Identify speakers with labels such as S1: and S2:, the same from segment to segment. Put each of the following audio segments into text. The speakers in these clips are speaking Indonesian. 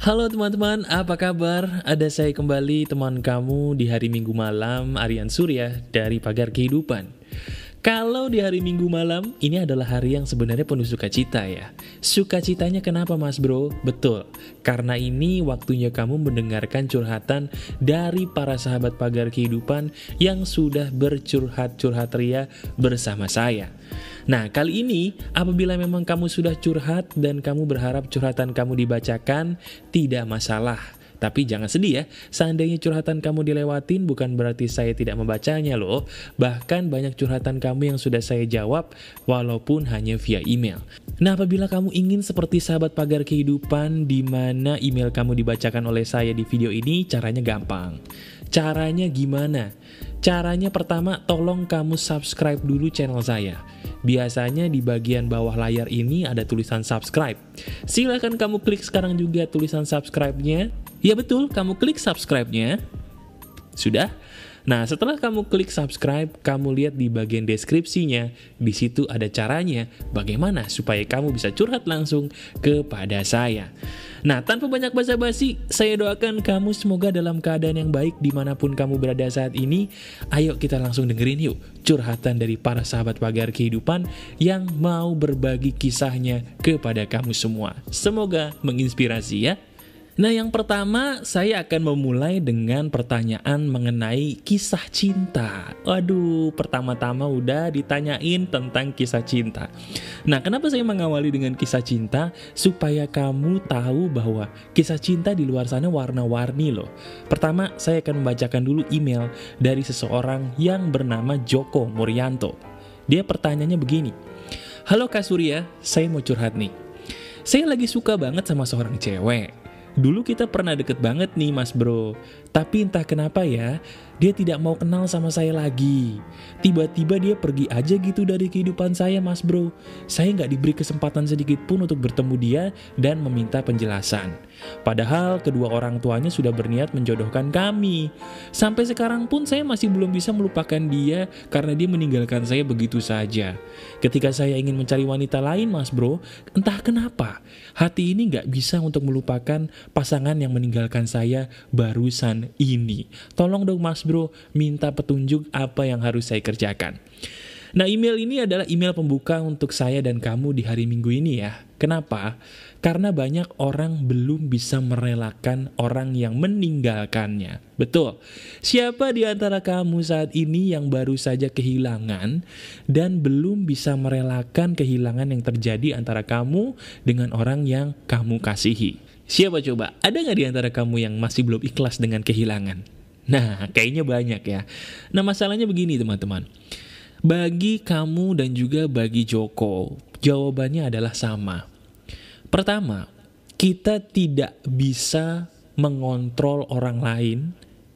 S1: Halo teman-teman, apa kabar? Ada saya kembali teman kamu di hari Minggu malam, Aryan Surya dari Pagar Kehidupan. Kalau di hari Minggu malam, ini adalah hari yang sebenarnya penuh sukacita ya. Sukacitanya kenapa mas bro? Betul, karena ini waktunya kamu mendengarkan curhatan dari para sahabat pagar kehidupan yang sudah bercurhat-curhat ria bersama saya. Nah, kali ini apabila memang kamu sudah curhat dan kamu berharap curhatan kamu dibacakan, tidak masalah tapi jangan sedih ya, seandainya curhatan kamu dilewatin bukan berarti saya tidak membacanya loh. Bahkan banyak curhatan kamu yang sudah saya jawab walaupun hanya via email. Nah apabila kamu ingin seperti sahabat pagar kehidupan di mana email kamu dibacakan oleh saya di video ini, caranya gampang. Caranya gimana? Caranya pertama tolong kamu subscribe dulu channel saya. Biasanya di bagian bawah layar ini ada tulisan subscribe. Silahkan kamu klik sekarang juga tulisan subscribe-nya. Ya betul, kamu klik subscribe-nya. Sudah? Nah, setelah kamu klik subscribe, kamu lihat di bagian deskripsinya, di situ ada caranya bagaimana supaya kamu bisa curhat langsung kepada saya. Nah, tanpa banyak basa-basi, saya doakan kamu semoga dalam keadaan yang baik di mana pun kamu berada saat ini. Ayo kita langsung dengerin yuk curhatan dari para sahabat pagar kehidupan yang mau berbagi kisahnya kepada kamu semua. Semoga menginspirasi ya. Nah yang pertama saya akan memulai dengan pertanyaan mengenai kisah cinta. Waduh pertama-tama udah ditanyain tentang kisah cinta. Nah kenapa saya mengawali dengan kisah cinta? Supaya kamu tahu bahwa kisah cinta di luar sana warna-warni loh. Pertama saya akan membacakan dulu email dari seseorang yang bernama Joko Murianto. Dia pertanyaannya begini. Halo Kak Surya, saya mau curhat nih. Saya lagi suka banget sama seorang cewek Dulu kita pernah deket banget nih mas bro. Tapi entah kenapa ya Dia tidak mau kenal sama saya lagi. Tiba-tiba dia pergi aja gitu dari kehidupan saya mas bro. Saya nggak diberi kesempatan sedikit pun untuk bertemu dia Dan meminta penjelasan Padahal kedua orang tuanya sudah berniat menjodohkan kami Sampai sekarang pun saya masih belum bisa melupakan dia Karena dia meninggalkan saya begitu saja Ketika saya ingin mencari wanita lain mas bro Entah kenapa Hati ini nggak bisa untuk melupakan pasangan yang meninggalkan saya barusan ini. Tolong dong mas bro, minta petunjuk apa yang harus saya kerjakan. Nah email ini adalah email pembuka untuk saya dan kamu di hari minggu ini ya. Kenapa? Karena banyak orang belum bisa merelakan orang yang meninggalkannya. Betul. Siapa di antara kamu saat ini yang baru saja kehilangan dan belum bisa merelakan kehilangan yang terjadi antara kamu dengan orang yang kamu kasihi? Siapa coba? Ada nggak di antara kamu yang masih belum ikhlas dengan kehilangan? Nah, kayaknya banyak ya. Nah, masalahnya begini teman-teman. Bagi kamu dan juga bagi Joko, jawabannya adalah sama. Pertama, kita tidak bisa mengontrol orang lain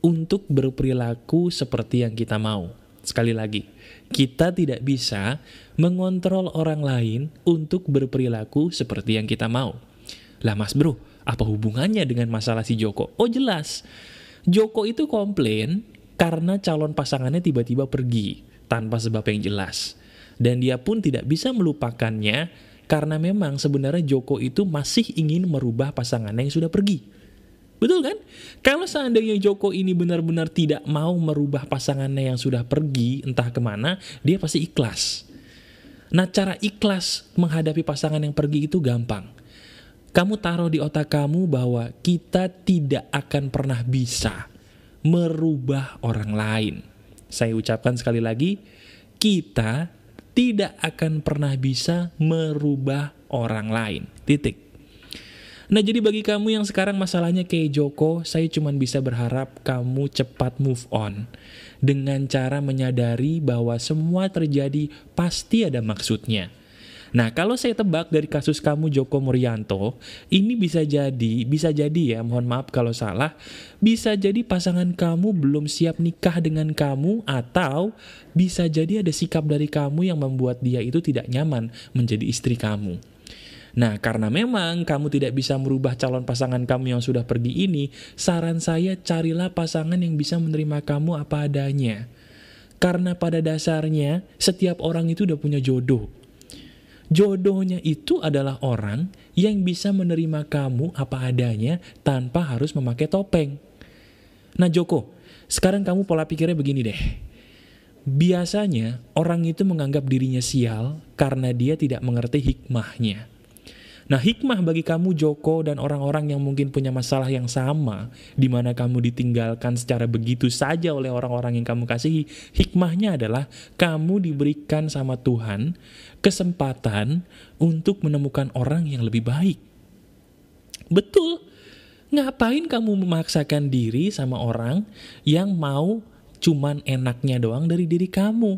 S1: untuk berperilaku seperti yang kita mau. Sekali lagi, kita tidak bisa mengontrol orang lain untuk berperilaku seperti yang kita mau. Lah mas bro, apa hubungannya dengan masalah si Joko? Oh jelas, Joko itu komplain karena calon pasangannya tiba-tiba pergi tanpa sebab yang jelas. Dan dia pun tidak bisa melupakannya karena memang sebenarnya Joko itu masih ingin merubah pasangannya yang sudah pergi. Betul kan? Kalau seandainya Joko ini benar-benar tidak mau merubah pasangannya yang sudah pergi entah ke mana, dia pasti ikhlas. Nah cara ikhlas menghadapi pasangan yang pergi itu gampang kamu taruh di otak kamu bahwa kita tidak akan pernah bisa merubah orang lain. Saya ucapkan sekali lagi, kita tidak akan pernah bisa merubah orang lain. Titik. Nah jadi bagi kamu yang sekarang masalahnya kayak Joko, saya cuma bisa berharap kamu cepat move on. Dengan cara menyadari bahwa semua terjadi pasti ada maksudnya. Nah, kalau saya tebak dari kasus kamu Joko Murianto, ini bisa jadi, bisa jadi ya, mohon maaf kalau salah, bisa jadi pasangan kamu belum siap nikah dengan kamu atau bisa jadi ada sikap dari kamu yang membuat dia itu tidak nyaman menjadi istri kamu. Nah, karena memang kamu tidak bisa merubah calon pasangan kamu yang sudah pergi ini, saran saya carilah pasangan yang bisa menerima kamu apa adanya. Karena pada dasarnya, setiap orang itu udah punya jodoh. Jodohnya itu adalah orang yang bisa menerima kamu apa adanya tanpa harus memakai topeng. Nah Joko, sekarang kamu pola pikirnya begini deh. Biasanya orang itu menganggap dirinya sial karena dia tidak mengerti hikmahnya. Nah hikmah bagi kamu Joko dan orang-orang yang mungkin punya masalah yang sama di mana kamu ditinggalkan secara begitu saja oleh orang-orang yang kamu kasihi Hikmahnya adalah kamu diberikan sama Tuhan kesempatan untuk menemukan orang yang lebih baik. Betul, ngapain kamu memaksakan diri sama orang yang mau cuman enaknya doang dari diri kamu?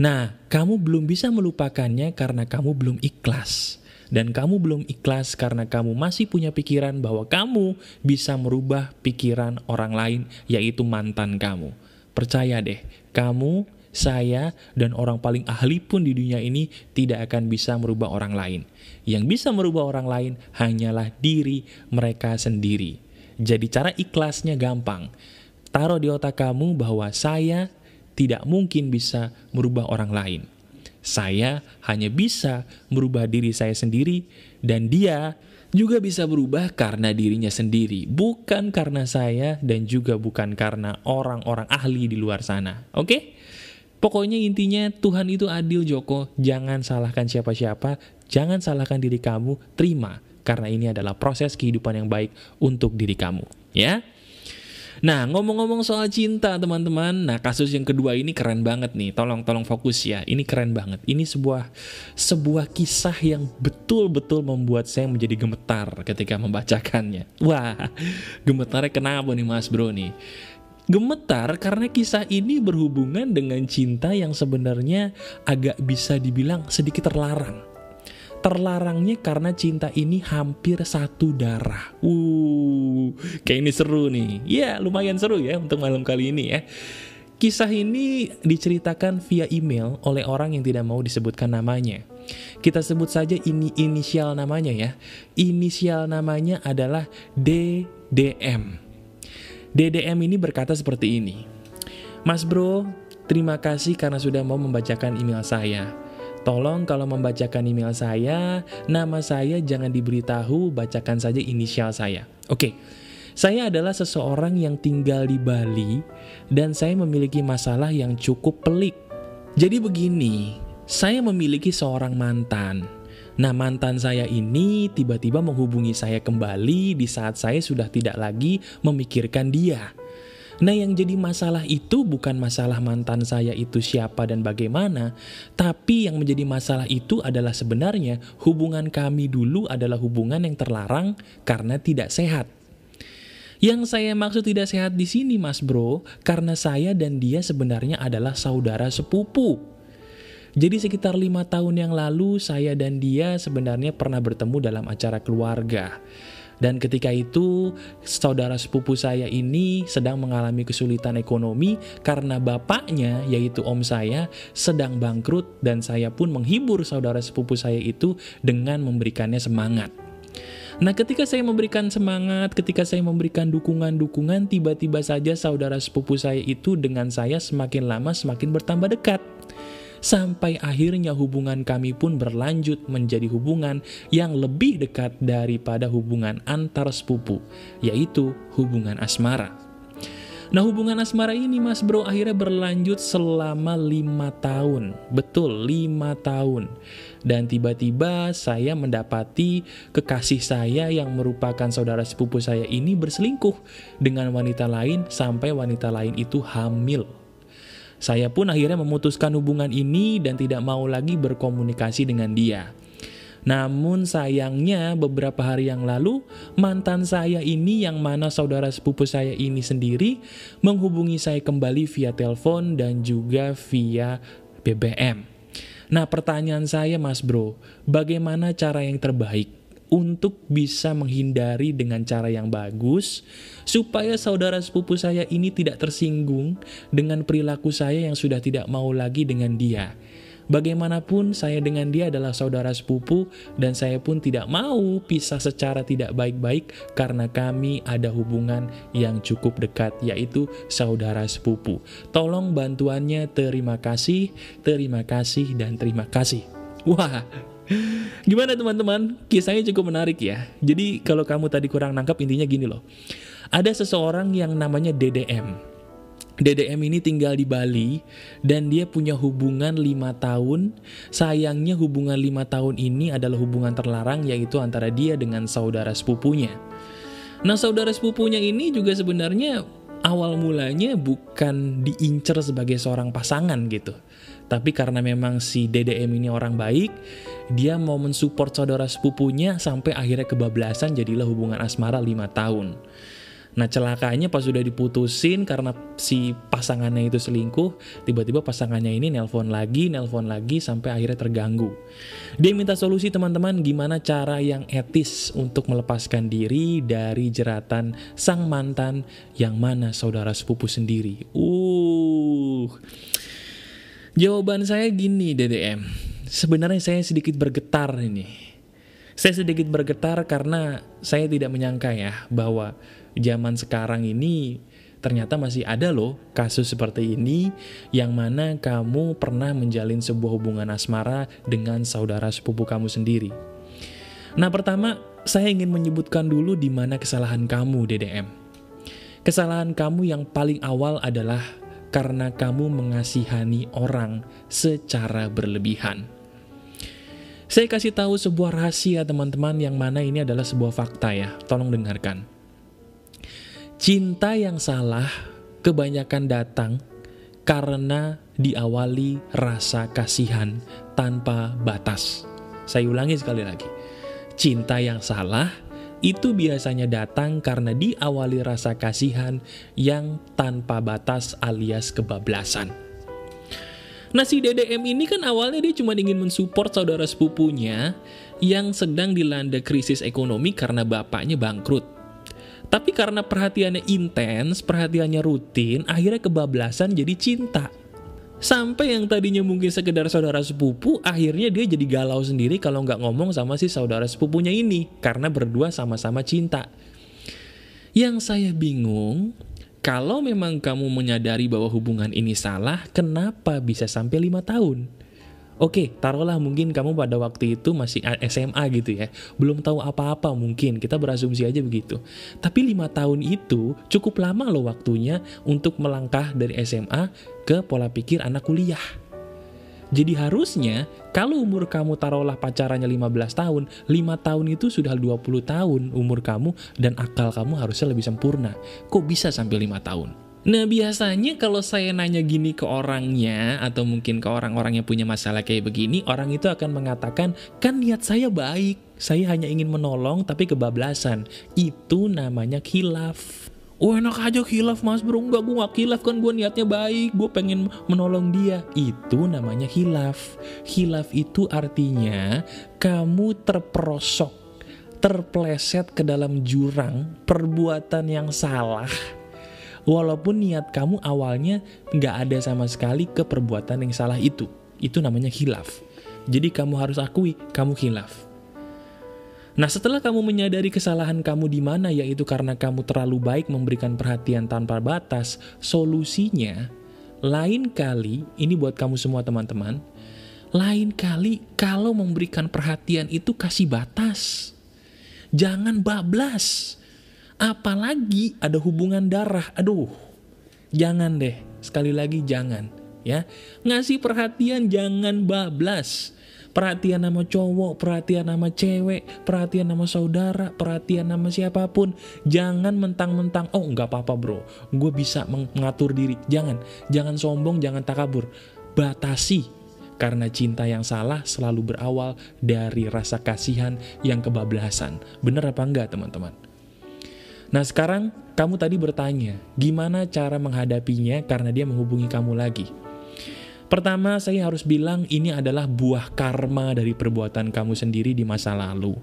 S1: Nah, kamu belum bisa melupakannya karena kamu belum ikhlas. Dan kamu belum ikhlas karena kamu masih punya pikiran bahwa kamu bisa merubah pikiran orang lain, yaitu mantan kamu. Percaya deh, kamu, saya, dan orang paling ahli pun di dunia ini tidak akan bisa merubah orang lain. Yang bisa merubah orang lain hanyalah diri mereka sendiri. Jadi cara ikhlasnya gampang. Taruh di otak kamu bahwa saya tidak mungkin bisa merubah orang lain. Saya hanya bisa merubah diri saya sendiri dan dia juga bisa berubah karena dirinya sendiri, bukan karena saya dan juga bukan karena orang-orang ahli di luar sana. Oke? Okay? Pokoknya intinya Tuhan itu adil Joko, jangan salahkan siapa-siapa, jangan salahkan diri kamu, terima karena ini adalah proses kehidupan yang baik untuk diri kamu, ya. Nah, ngomong-ngomong soal cinta, teman-teman. Nah, kasus yang kedua ini keren banget nih. Tolong tolong fokus ya. Ini keren banget. Ini sebuah sebuah kisah yang betul-betul membuat saya menjadi gemetar ketika membacakannya. Wah, gemetarnya kenapa nih Mas Bro nih? Gemetar karena kisah ini berhubungan dengan cinta yang sebenarnya agak bisa dibilang sedikit terlarang terlarangnya karena cinta ini hampir satu darah. Uh, kayak ini seru nih. Ya, lumayan seru ya untuk malam kali ini ya. Kisah ini diceritakan via email oleh orang yang tidak mau disebutkan namanya. Kita sebut saja ini inisial namanya ya. Inisial namanya adalah DDM. DDM ini berkata seperti ini. Mas bro, terima kasih karena sudah mau membacakan email saya. Tolong kalau membacakan email saya, nama saya jangan diberitahu, bacakan saja inisial saya. Oke, saya adalah seseorang yang tinggal di Bali dan saya memiliki masalah yang cukup pelik. Jadi begini, saya memiliki seorang mantan. Nah mantan saya ini tiba-tiba menghubungi saya kembali di saat saya sudah tidak lagi memikirkan dia. Nah yang jadi masalah itu bukan masalah mantan saya itu siapa dan bagaimana, tapi yang menjadi masalah itu adalah sebenarnya hubungan kami dulu adalah hubungan yang terlarang karena tidak sehat. Yang saya maksud tidak sehat di sini mas bro, karena saya dan dia sebenarnya adalah saudara sepupu. Jadi sekitar lima tahun yang lalu saya dan dia sebenarnya pernah bertemu dalam acara keluarga. Dan ketika itu, saudara sepupu saya ini sedang mengalami kesulitan ekonomi karena bapaknya, yaitu om saya, sedang bangkrut dan saya pun menghibur saudara sepupu saya itu dengan memberikannya semangat. Nah ketika saya memberikan semangat, ketika saya memberikan dukungan-dukungan, tiba-tiba saja saudara sepupu saya itu dengan saya semakin lama semakin bertambah dekat. Sampai akhirnya hubungan kami pun berlanjut menjadi hubungan yang lebih dekat daripada hubungan antar sepupu, yaitu hubungan asmara. Nah hubungan asmara ini mas bro akhirnya berlanjut selama lima tahun. Betul lima tahun. Dan tiba-tiba saya mendapati kekasih saya yang merupakan saudara sepupu saya ini berselingkuh Dengan wanita lain sampai wanita lain itu hamil saya pun akhirnya memutuskan hubungan ini dan tidak mau lagi berkomunikasi dengan dia. Namun sayangnya beberapa hari yang lalu mantan saya ini yang mana saudara sepupu saya ini sendiri menghubungi saya kembali via telepon dan juga via BBM. Nah pertanyaan saya mas bro, bagaimana cara yang terbaik untuk bisa menghindari dengan cara yang bagus, supaya saudara sepupu saya ini tidak tersinggung dengan perilaku saya yang sudah tidak mau lagi dengan dia. Bagaimanapun saya dengan dia adalah saudara sepupu dan saya pun tidak mau pisah secara tidak baik-baik karena kami ada hubungan yang cukup dekat yaitu saudara sepupu. Tolong bantuannya terima kasih, terima kasih, dan terima kasih. Wah, gimana teman-teman? Kisahnya cukup menarik ya. Jadi kalau kamu tadi kurang nangkap intinya gini loh. Ada seseorang yang namanya DDM. DDM ini tinggal di Bali dan dia punya hubungan lima tahun. Sayangnya hubungan lima tahun ini adalah hubungan terlarang yaitu antara dia dengan saudara sepupunya. Nah saudara sepupunya ini juga sebenarnya awal mulanya bukan diincer sebagai seorang pasangan gitu. Tapi karena memang si DDM ini orang baik, dia mau mensupport saudara sepupunya sampai akhirnya kebablasan jadilah hubungan asmara 5 tahun. Nah celakanya pas sudah diputusin karena si pasangannya itu selingkuh, tiba-tiba pasangannya ini nelpon lagi, nelpon lagi sampai akhirnya terganggu. Dia minta solusi teman-teman gimana cara yang etis untuk melepaskan diri dari jeratan sang mantan yang mana saudara sepupu sendiri. Uh, jawaban saya gini DDM, sebenarnya saya sedikit bergetar ini. Saya sedikit bergetar karena saya tidak menyangka ya bahwa zaman sekarang ini ternyata masih ada loh kasus seperti ini yang mana kamu pernah menjalin sebuah hubungan asmara dengan saudara sepupu kamu sendiri. Nah pertama, saya ingin menyebutkan dulu di mana kesalahan kamu DDM. Kesalahan kamu yang paling awal adalah karena kamu mengasihani orang secara berlebihan. Saya kasih tahu sebuah rahasia teman-teman yang mana ini adalah sebuah fakta ya, tolong dengarkan. Cinta yang salah kebanyakan datang karena diawali rasa kasihan tanpa batas. Saya ulangi sekali lagi. Cinta yang salah itu biasanya datang karena diawali rasa kasihan yang tanpa batas alias kebablasan. Nah si DDM ini kan awalnya dia cuma ingin mensupport saudara sepupunya yang sedang dilanda krisis ekonomi karena bapaknya bangkrut. Tapi karena perhatiannya intens, perhatiannya rutin, akhirnya kebablasan jadi cinta. Sampai yang tadinya mungkin sekedar saudara sepupu, akhirnya dia jadi galau sendiri kalau nggak ngomong sama si saudara sepupunya ini. Karena berdua sama-sama cinta. Yang saya bingung, kalau memang kamu menyadari bahwa hubungan ini salah, kenapa bisa sampai lima tahun? Oke, taruhlah mungkin kamu pada waktu itu masih SMA gitu ya. Belum tahu apa-apa mungkin, kita berasumsi aja begitu. Tapi lima tahun itu cukup lama loh waktunya untuk melangkah dari SMA ke pola pikir anak kuliah. Jadi harusnya kalau umur kamu taruhlah pacarannya 15 tahun, 5 tahun itu sudah 20 tahun umur kamu dan akal kamu harusnya lebih sempurna. Kok bisa sampai 5 tahun? Nah biasanya kalau saya nanya gini ke orangnya atau mungkin ke orang-orang yang punya masalah kayak begini, orang itu akan mengatakan, kan niat saya baik, saya hanya ingin menolong tapi kebablasan. Itu namanya khilaf. Oh enak aja khilaf mas bro, enggak gue gak khilaf kan gue niatnya baik, gue pengen menolong dia. Itu namanya khilaf. Khilaf itu artinya kamu terperosok, terpleset ke dalam jurang perbuatan yang salah Walaupun niat kamu awalnya nggak ada sama sekali ke perbuatan yang salah itu. Itu namanya hilaf. Jadi kamu harus akui kamu hilaf. Nah setelah kamu menyadari kesalahan kamu di mana yaitu karena kamu terlalu baik memberikan perhatian tanpa batas, solusinya lain kali, ini buat kamu semua teman-teman, lain kali kalau memberikan perhatian itu kasih batas. Jangan bablas. Apalagi ada hubungan darah. Aduh, jangan deh. Sekali lagi jangan. ya Ngasih perhatian jangan bablas. Perhatian sama cowok, perhatian sama cewek, perhatian sama saudara, perhatian sama siapa pun. Jangan mentang-mentang, oh nggak apa-apa bro, gue bisa mengatur diri. Jangan, jangan sombong, jangan takabur. Batasi, karena cinta yang salah selalu berawal dari rasa kasihan yang kebablasan. Bener apa enggak teman-teman? Nah sekarang kamu tadi bertanya, gimana cara menghadapinya karena dia menghubungi kamu lagi? Pertama, saya harus bilang ini adalah buah karma dari perbuatan kamu sendiri di masa lalu.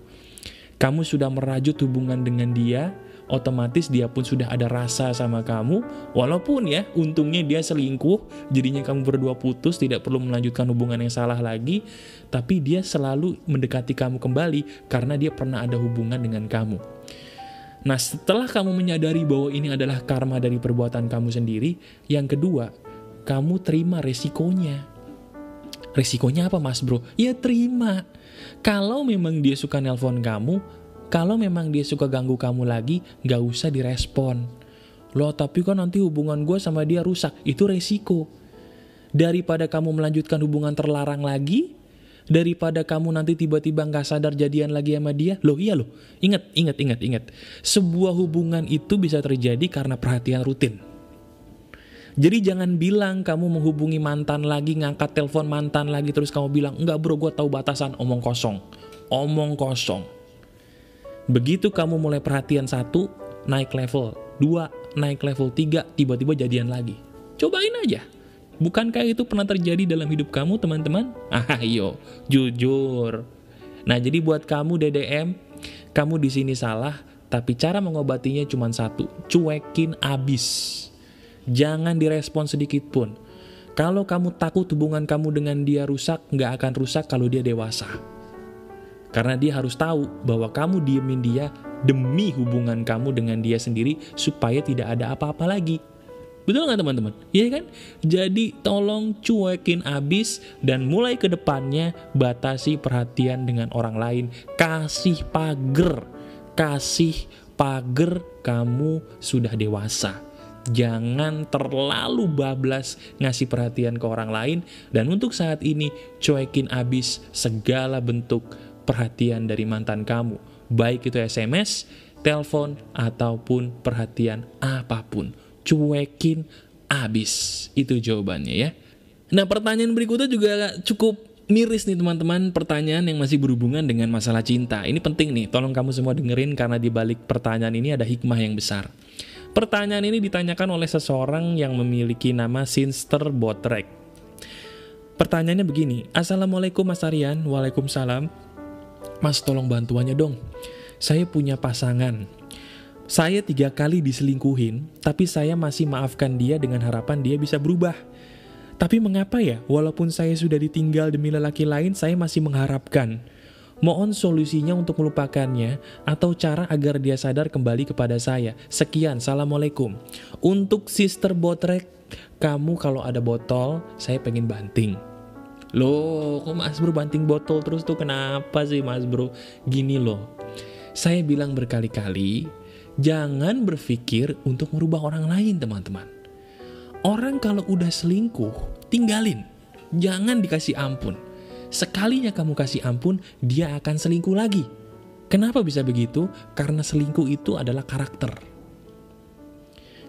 S1: Kamu sudah merajut hubungan dengan dia, otomatis dia pun sudah ada rasa sama kamu, walaupun ya, untungnya dia selingkuh, jadinya kamu berdua putus, tidak perlu melanjutkan hubungan yang salah lagi, tapi dia selalu mendekati kamu kembali karena dia pernah ada hubungan dengan kamu. Nah, setelah kamu menyadari bahwa ini adalah karma dari perbuatan kamu sendiri, yang kedua, kamu terima resikonya. Resikonya apa mas bro? Ya terima. Kalau memang dia suka nelpon kamu, kalau memang dia suka ganggu kamu lagi, gak usah direspon. Loh tapi kan nanti hubungan gue sama dia rusak, itu resiko. Daripada kamu melanjutkan hubungan terlarang lagi, daripada kamu nanti tiba-tiba gak sadar jadian lagi sama dia, loh iya loh, ingat, ingat, ingat, ingat. Sebuah hubungan itu bisa terjadi karena perhatian rutin. Jadi jangan bilang kamu menghubungi mantan lagi, ngangkat telepon mantan lagi, terus kamu bilang, enggak bro, gue tahu batasan, omong kosong. Omong kosong. Begitu kamu mulai perhatian satu, naik level. Dua, naik level tiga, tiba-tiba jadian lagi. Cobain aja. Bukankah itu pernah terjadi dalam hidup kamu, teman-teman? Ah, ayo, jujur. Nah, jadi buat kamu DDM, kamu di sini salah, tapi cara mengobatinya cuma satu, cuekin abis. Jangan direspon sedikit pun. Kalau kamu takut hubungan kamu dengan dia rusak, nggak akan rusak kalau dia dewasa. Karena dia harus tahu bahwa kamu diemin dia demi hubungan kamu dengan dia sendiri supaya tidak ada apa-apa lagi. Betul nggak teman-teman? Iya kan? Jadi tolong cuekin abis dan mulai ke depannya batasi perhatian dengan orang lain. Kasih pagar. Kasih pagar kamu sudah dewasa jangan terlalu bablas ngasih perhatian ke orang lain dan untuk saat ini cuekin abis segala bentuk perhatian dari mantan kamu baik itu SMS, telepon ataupun perhatian apa pun cuekin abis. Itu jawabannya ya. Nah pertanyaan berikutnya juga cukup miris nih teman-teman. Pertanyaan yang masih berhubungan dengan masalah cinta. Ini penting nih tolong kamu semua dengerin karena di balik pertanyaan ini ada hikmah yang besar. Pertanyaan ini ditanyakan oleh seseorang yang memiliki nama Sinster Botrek. Pertanyaannya begini, Assalamualaikum Mas Aryan, Waalaikumsalam. Mas tolong bantuannya dong, saya punya pasangan. Saya tiga kali diselingkuhin, tapi saya masih maafkan dia dengan harapan dia bisa berubah. Tapi mengapa ya, walaupun saya sudah ditinggal demi lelaki lain, saya masih mengharapkan. Mohon solusinya untuk melupakannya atau cara agar dia sadar kembali kepada saya. Sekian, Assalamualaikum. Untuk Sister Botrek, kamu kalau ada botol, saya pengen banting. Loh, kok mas bro banting botol terus tuh kenapa sih mas bro? Gini loh, saya bilang berkali-kali, jangan berpikir untuk merubah orang lain teman-teman. Orang kalau udah selingkuh, tinggalin. Jangan dikasih ampun. Sekalinya kamu kasih ampun, dia akan selingkuh lagi. Kenapa bisa begitu? Karena selingkuh itu adalah karakter.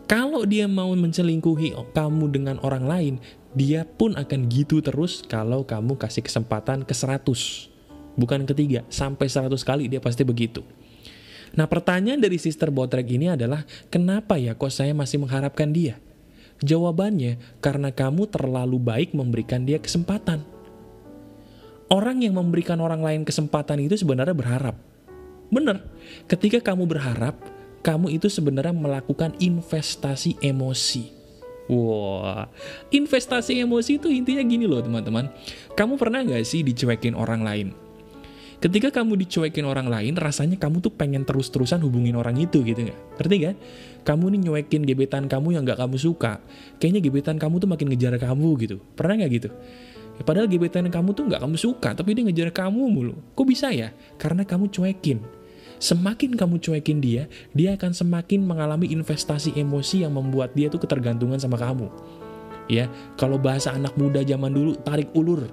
S1: Kalau dia mau menselingkuhi kamu dengan orang lain, dia pun akan gitu terus kalau kamu kasih kesempatan ke 100. Bukan ketiga, sampai 100 kali dia pasti begitu. Nah pertanyaan dari Sister Botrek ini adalah, kenapa ya kok saya masih mengharapkan dia? Jawabannya, karena kamu terlalu baik memberikan dia kesempatan. Orang yang memberikan orang lain kesempatan itu sebenarnya berharap. Bener, ketika kamu berharap, kamu itu sebenarnya melakukan investasi emosi. Wah, investasi emosi itu intinya gini loh teman-teman. Kamu pernah gak sih dicuekin orang lain? Ketika kamu dicuekin orang lain, rasanya kamu tuh pengen terus-terusan hubungin orang itu gitu gak? Ngerti kan? Kamu nih nyuekin gebetan kamu yang gak kamu suka. Kayaknya gebetan kamu tuh makin ngejar kamu gitu. Pernah gak gitu? Ya, padahal gebetan kamu tuh nggak kamu suka, tapi dia ngejar kamu mulu. Kok bisa ya? Karena kamu cuekin. Semakin kamu cuekin dia, dia akan semakin mengalami investasi emosi yang membuat dia tuh ketergantungan sama kamu. Ya, kalau bahasa anak muda zaman dulu, tarik ulur.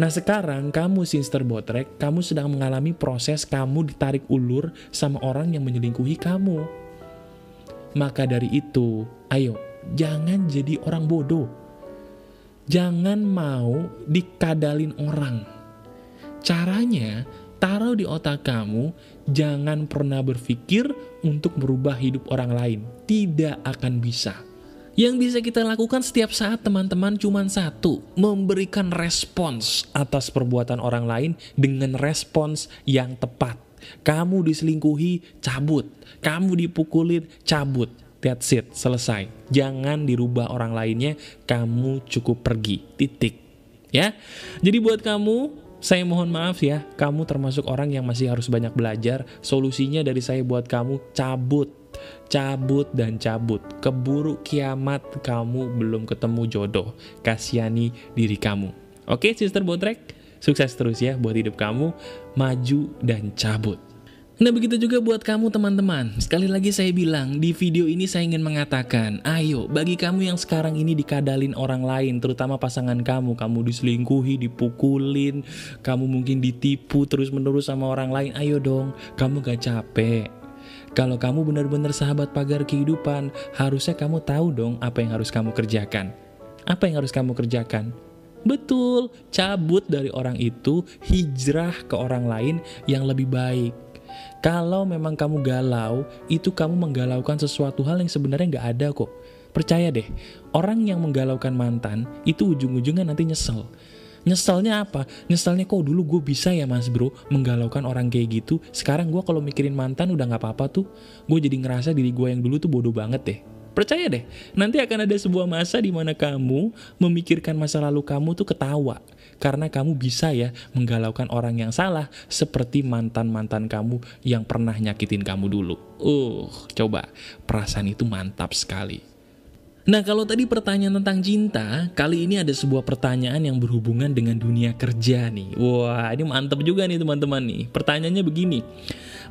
S1: Nah sekarang kamu Sister Botrek, kamu sedang mengalami proses kamu ditarik ulur sama orang yang menyelingkuhi kamu. Maka dari itu, ayo, jangan jadi orang bodoh Jangan mau dikadalin orang. Caranya, taruh di otak kamu, jangan pernah berpikir untuk merubah hidup orang lain. Tidak akan bisa. Yang bisa kita lakukan setiap saat teman-teman cuma satu, memberikan respons atas perbuatan orang lain dengan respons yang tepat. Kamu diselingkuhi, cabut. Kamu dipukulin, cabut That's it, selesai. Jangan dirubah orang lainnya, kamu cukup pergi. Titik. Ya. Jadi buat kamu, saya mohon maaf ya, kamu termasuk orang yang masih harus banyak belajar. Solusinya dari saya buat kamu, cabut. Cabut dan cabut. Keburu kiamat kamu belum ketemu jodoh. Kasihani diri kamu. Oke, Sister Botrek, sukses terus ya buat hidup kamu, maju dan cabut. Nah begitu juga buat kamu teman-teman Sekali lagi saya bilang di video ini saya ingin mengatakan Ayo bagi kamu yang sekarang ini dikadalin orang lain Terutama pasangan kamu Kamu diselingkuhi, dipukulin Kamu mungkin ditipu terus menerus sama orang lain Ayo dong kamu gak capek kalau kamu benar-benar sahabat pagar kehidupan, harusnya kamu tahu dong apa yang harus kamu kerjakan. Apa yang harus kamu kerjakan? Betul, cabut dari orang itu, hijrah ke orang lain yang lebih baik. Kalau memang kamu galau, itu kamu menggalaukan sesuatu hal yang sebenarnya nggak ada kok. Percaya deh, orang yang menggalaukan mantan, itu ujung-ujungnya nanti nyesel. Nyeselnya apa? Nyeselnya kok dulu gue bisa ya mas bro Menggalaukan orang kayak gitu Sekarang gue kalau mikirin mantan udah gak apa-apa tuh Gue jadi ngerasa diri gue yang dulu tuh bodoh banget deh Percaya deh, nanti akan ada sebuah masa di mana kamu memikirkan masa lalu kamu tuh ketawa. Karena kamu bisa ya menggalaukan orang yang salah seperti mantan-mantan kamu yang pernah nyakitin kamu dulu. Uh, coba, perasaan itu mantap sekali. Nah kalau tadi pertanyaan tentang cinta, kali ini ada sebuah pertanyaan yang berhubungan dengan dunia kerja nih. Wah ini mantap juga nih teman-teman nih. Pertanyaannya begini,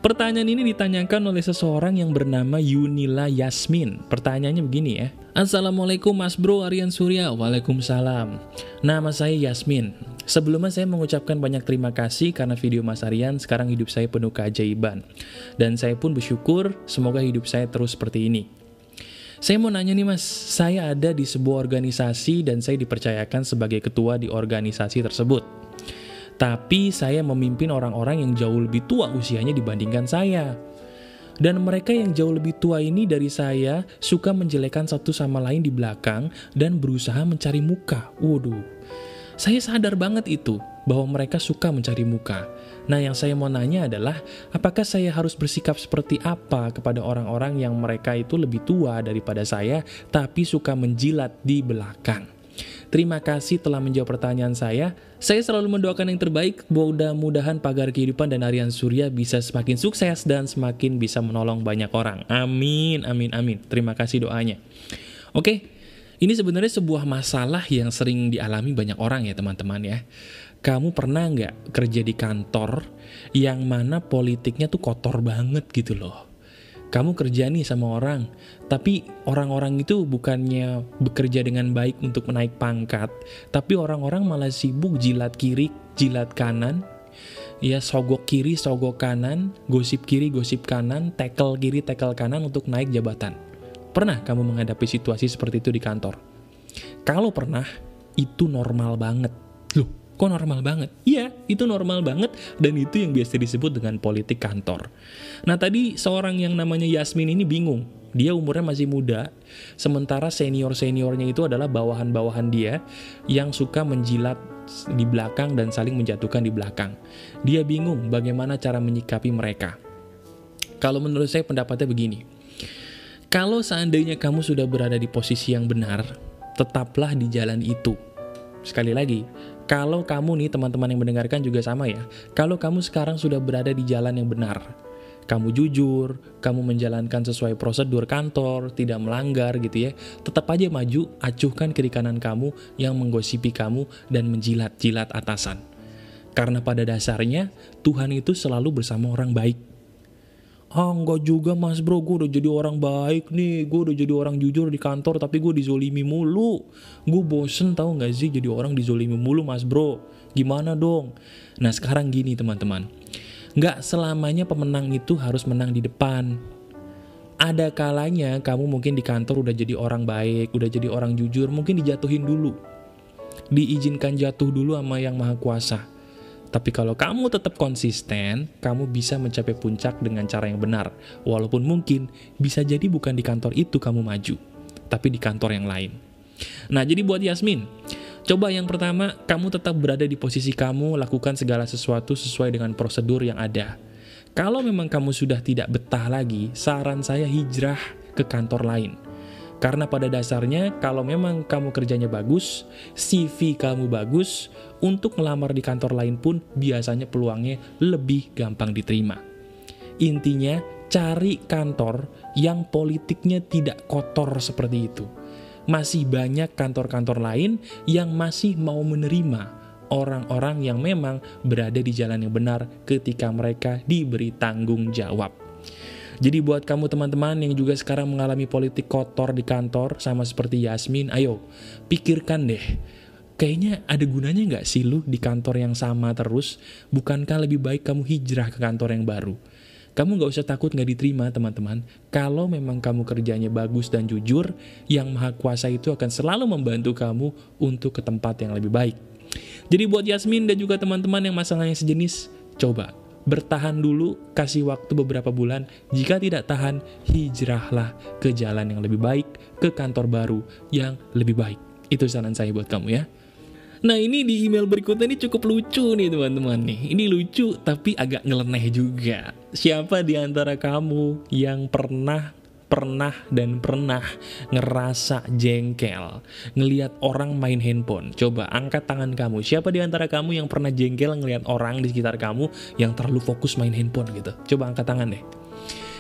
S1: pertanyaan ini ditanyakan oleh seseorang yang bernama Yunila Yasmin. Pertanyaannya begini ya. Assalamualaikum Mas Bro Aryan Surya, Waalaikumsalam. Nama saya Yasmin. Sebelumnya saya mengucapkan banyak terima kasih karena video Mas Aryan sekarang hidup saya penuh keajaiban. Dan saya pun bersyukur semoga hidup saya terus seperti ini. Saya mau nanya nih mas, saya ada di sebuah organisasi dan saya dipercayakan sebagai ketua di organisasi tersebut. Tapi saya memimpin orang-orang yang jauh lebih tua usianya dibandingkan saya. Dan mereka yang jauh lebih tua ini dari saya suka menjelekan satu sama lain di belakang dan berusaha mencari muka. Waduh, saya sadar banget itu bahwa mereka suka mencari muka. Nah, yang saya mau nanya adalah, apakah saya harus bersikap seperti apa kepada orang-orang yang mereka itu lebih tua daripada saya, tapi suka menjilat di belakang? Terima kasih telah menjawab pertanyaan saya. Saya selalu mendoakan yang terbaik, mudah-mudahan pagar kehidupan dan Aryan Surya bisa semakin sukses dan semakin bisa menolong banyak orang. Amin, amin, amin. Terima kasih doanya. Oke, ini sebenarnya sebuah masalah yang sering dialami banyak orang ya teman-teman ya. Kamu pernah nggak kerja di kantor yang mana politiknya tuh kotor banget gitu loh? Kamu kerja nih sama orang, tapi orang-orang itu bukannya bekerja dengan baik untuk menaik pangkat, tapi orang-orang malah sibuk jilat kiri, jilat kanan, ya sogok kiri, sogok kanan, gosip kiri, gosip kanan, tackle kiri, tackle kanan untuk naik jabatan. Pernah kamu menghadapi situasi seperti itu di kantor? Kalau pernah, itu normal banget. Loh, Kok normal banget? Iya, itu normal banget dan itu yang biasa disebut dengan politik kantor. Nah tadi seorang yang namanya Yasmin ini bingung. Dia umurnya masih muda, sementara senior-seniornya itu adalah bawahan-bawahan dia yang suka menjilat di belakang dan saling menjatuhkan di belakang. Dia bingung bagaimana cara menyikapi mereka. Kalau menurut saya pendapatnya begini. Kalau seandainya kamu sudah berada di posisi yang benar, tetaplah di jalan itu. Sekali lagi, kalau kamu nih teman-teman yang mendengarkan juga sama ya, kalau kamu sekarang sudah berada di jalan yang benar, kamu jujur, kamu menjalankan sesuai prosedur kantor, tidak melanggar gitu ya, tetap aja maju, acuhkan kiri kanan kamu yang menggosipi kamu dan menjilat-jilat atasan. Karena pada dasarnya, Tuhan itu selalu bersama orang baik. Ah enggak juga mas bro, gue udah jadi orang baik nih, gue udah jadi orang jujur di kantor tapi gue dizolimi mulu. Gue bosen tau gak sih jadi orang dizolimi mulu mas bro, gimana dong? Nah sekarang gini teman-teman, Gak selamanya pemenang itu harus menang di depan. Ada kalanya kamu mungkin di kantor udah jadi orang baik, udah jadi orang jujur, mungkin dijatuhin dulu. Diizinkan jatuh dulu sama yang maha kuasa tapi kalau kamu tetap konsisten, kamu bisa mencapai puncak dengan cara yang benar. Walaupun mungkin bisa jadi bukan di kantor itu kamu maju, tapi di kantor yang lain. Nah, jadi buat Yasmin, coba yang pertama, kamu tetap berada di posisi kamu, lakukan segala sesuatu sesuai dengan prosedur yang ada. Kalau memang kamu sudah tidak betah lagi, saran saya hijrah ke kantor lain karena pada dasarnya kalau memang kamu kerjanya bagus, CV kamu bagus, untuk melamar di kantor lain pun biasanya peluangnya lebih gampang diterima. Intinya, cari kantor yang politiknya tidak kotor seperti itu. Masih banyak kantor-kantor lain yang masih mau menerima orang-orang yang memang berada di jalan yang benar ketika mereka diberi tanggung jawab. Jadi buat kamu teman-teman yang juga sekarang mengalami politik kotor di kantor sama seperti Yasmin, ayo pikirkan deh. Kayaknya ada gunanya nggak sih lu di kantor yang sama terus? Bukankah lebih baik kamu hijrah ke kantor yang baru? Kamu nggak usah takut nggak diterima teman-teman. Kalau memang kamu kerjanya bagus dan jujur, yang maha kuasa itu akan selalu membantu kamu untuk ke tempat yang lebih baik. Jadi buat Yasmin dan juga teman-teman yang masalahnya sejenis, coba bertahan dulu, kasih waktu beberapa bulan. Jika tidak tahan, hijrahlah ke jalan yang lebih baik, ke kantor baru yang lebih baik. Itu saran saya buat kamu ya. Nah ini di email berikutnya ini cukup lucu nih teman-teman nih Ini lucu tapi agak ngeleneh juga Siapa di antara kamu yang pernah pernah dan pernah ngerasa jengkel ngelihat orang main handphone. Coba angkat tangan kamu. Siapa di antara kamu yang pernah jengkel ngelihat orang di sekitar kamu yang terlalu fokus main handphone gitu? Coba angkat tangan deh.